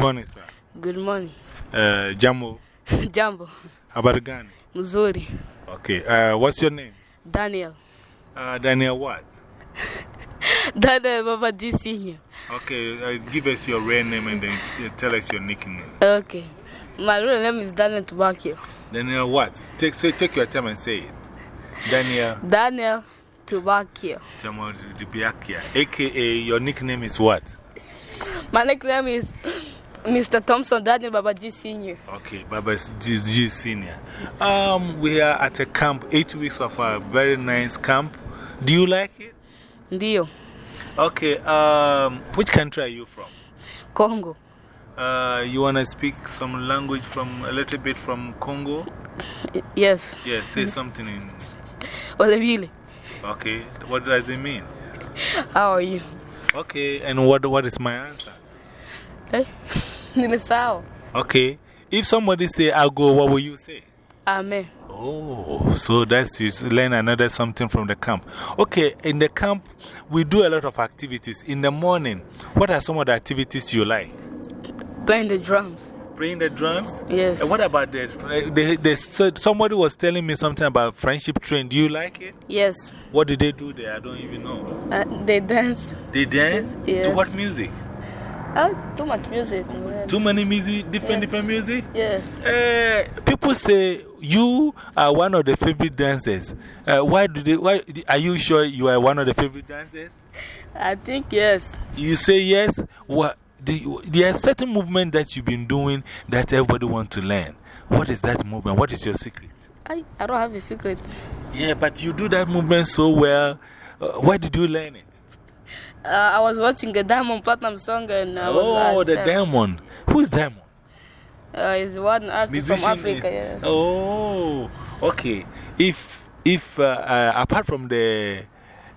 morning, sir. Good morning. Uh, Jambo. Jambo. Habari gani? Mzuri. Okay. Uh, what's your name? Daniel. Uh, Daniel what? Daniel Baba G Senior. Okay. Uh, give us your real name and then tell us your nickname. Okay. My real name is Daniel Tubakio. Daniel what? Take, say, take your time and say it. Daniel Daniel Tubakio. Jamal Dibiakia. AKA, your nickname is what? My nickname is Mr. Thompson Daniel Baba G Senior. Okay, Baba G, G Senior. Um, we are at a camp, eight weeks of a very nice camp. Do you like it? Ndio. Okay, um, which country are you from? Congo. Uh, you want to speak some language from a little bit from Congo? Yes. Yes. Say something in. Olebile. Okay, what does it mean? How are you? Okay, and what, what is my answer? Eh? Okay, if somebody say I'll go, what will you say? Amen. Oh, so that's you learn another something from the camp. Okay, in the camp, we do a lot of activities. In the morning, what are some of the activities you like? Playing the drums. Playing the drums? Yes. And what about the, the, the, so somebody was telling me something about friendship train. Do you like it? Yes. What did they do there? I don't even know. Uh, they dance. They dance? Yes. To what music? Too much music. Too many music, different, different music? Yes. Uh, people say you are one of the favorite dancers. Uh, why do they, why, are you sure you are one of the favorite dancers? I think yes. You say yes. What, the, there are certain movement that you've been doing that everybody wants to learn. What is that movement? What is your secret? I, I don't have a secret. Yeah, but you do that movement so well. Uh, where did you learn it? Uh, I was watching a Diamond Platnumz song and I was Oh, the uh, diamond. Who is diamond? Uh, is one artist from Africa, yes. Oh, okay. If, if uh, uh, apart from the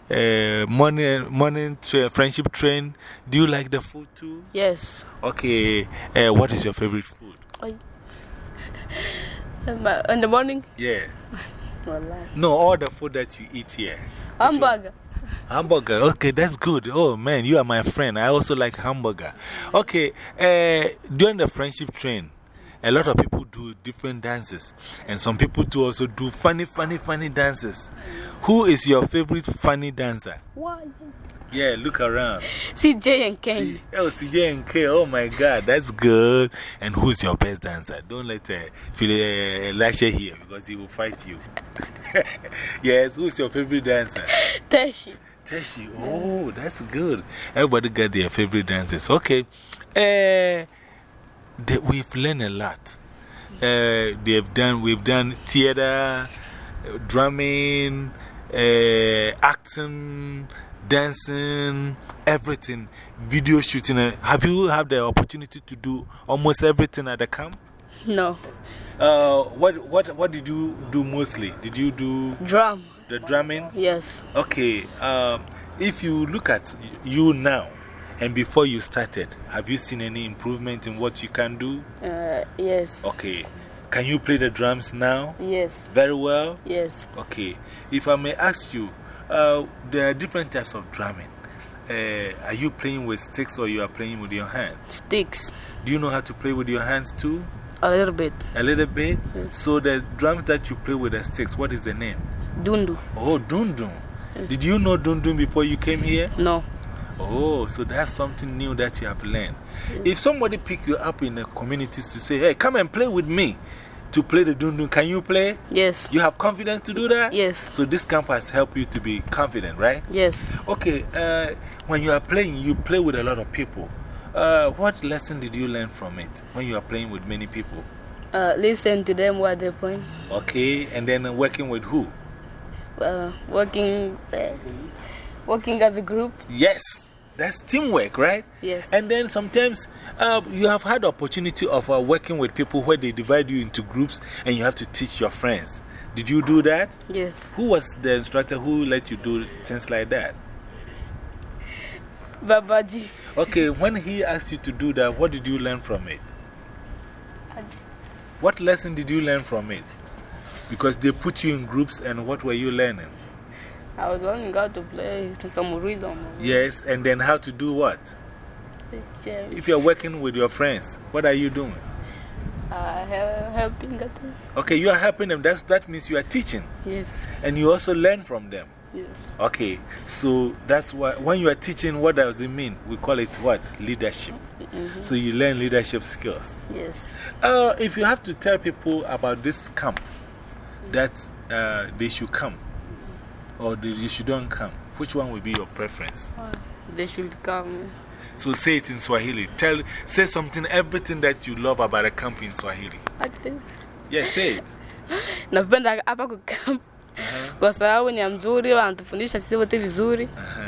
uh, morning, morning tra friendship train, do you like the food too? Yes. Okay. Uh, what is your favorite food? In the morning, Yeah. No, all the food that you eat here. hamburger. Hamburger. Okay, that's good. Oh man, you are my friend. I also like hamburger. Okay, uh, during the friendship train, a lot of people do different dances, and some people do also do funny, funny, funny dances. Who is your favorite funny dancer? Why? Yeah, look around. CJ and Ken. Oh, CJ and K. Oh my God, that's good. And who's your best dancer? Don't let uh, Phil uh, Lashe here because he will fight you. yes, who's your favorite dancer? Teshi. Teshi. Oh, that's good. Everybody got their favorite dancers. Okay. Uh, they, we've learned a lot. Uh, they've done, we've done theater, uh, drumming, uh, acting, dancing, everything, video shooting. Uh, Have you had the opportunity to do almost everything at the camp? No. Uh, what, what, what did you do mostly? Did you do Drum. the drumming? Yes. Okay, um, if you look at you now and before you started, have you seen any improvement in what you can do? Uh, yes. Okay, can you play the drums now? Yes. Very well? Yes. Okay, if I may ask you, uh, there are different types of drumming. Uh, are you playing with sticks or you are playing with your hands? Sticks. Do you know how to play with your hands too? A little bit. A little bit? Yes. So, the drums that you play with the sticks, what is the name? Dundu. Oh, Dundun. Did you know Dundun before you came here? No. Oh, so that's something new that you have learned. If somebody pick you up in the communities to say, hey, come and play with me to play the dundun, can you play? Yes. You have confidence to do that? Yes. So this camp has helped you to be confident, right? Yes. Okay, uh, when you are playing, you play with a lot of people. Uh, what lesson did you learn from it when you are playing with many people? Uh, listen to them what they're playing. Okay, and then working with who? Uh, working, working as a group. Yes, that's teamwork, right? Yes. And then sometimes uh, you have had the opportunity of uh, working with people where they divide you into groups and you have to teach your friends. Did you do that? Yes. Who was the instructor who let you do things like that? Babaji. Okay, when he asked you to do that, what did you learn from it? What lesson did you learn from it? Because they put you in groups, and what were you learning? I was learning how to play some rhythm. Yes, and then how to do what? Yeah. If you're working with your friends, what are you doing? Uh, hel- helping them. Okay, you are helping them. That's, that means you are teaching. Yes. And you also learn from them. Yes. Okay, so that's why when you are teaching, what does it mean? We call it what? Leadership. -hmm. So you learn leadership skills. Yes. Uh, if you have to tell people about this camp, that uh, they should come or they shouldn't come, which one will be your preference? They should come. So say it in Swahili. Tell, say something, everything that you love about a camp in Swahili. I think. Yeah, say it. Napenda hapa kukamp kwa sababu ni mzuri, wanatufundisha sisi wote vizuri. Uh,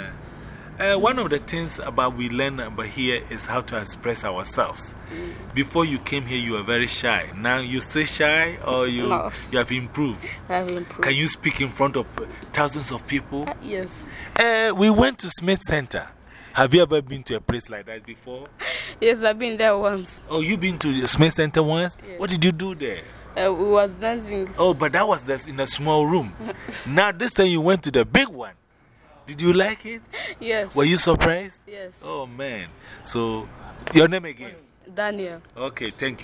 one of the things about we learn about here is how to express ourselves. Before you came here, you were very shy. Now you still shy or you, No. you have improved? I have improved. Can you speak in front of uh, thousands of people? Yes. Uh, we went to Smith Center. Have you ever been to a place like that before? Yes, I've been there once. Oh, you've been to Smith Center once? Yes. What did you do there? Uh, we was dancing. Oh, but that was in a small room. now, this time you went to the big one. Did you like it? Yes. Were you surprised? Yes. Oh, man. So, your name again? Daniel. Okay, thank you.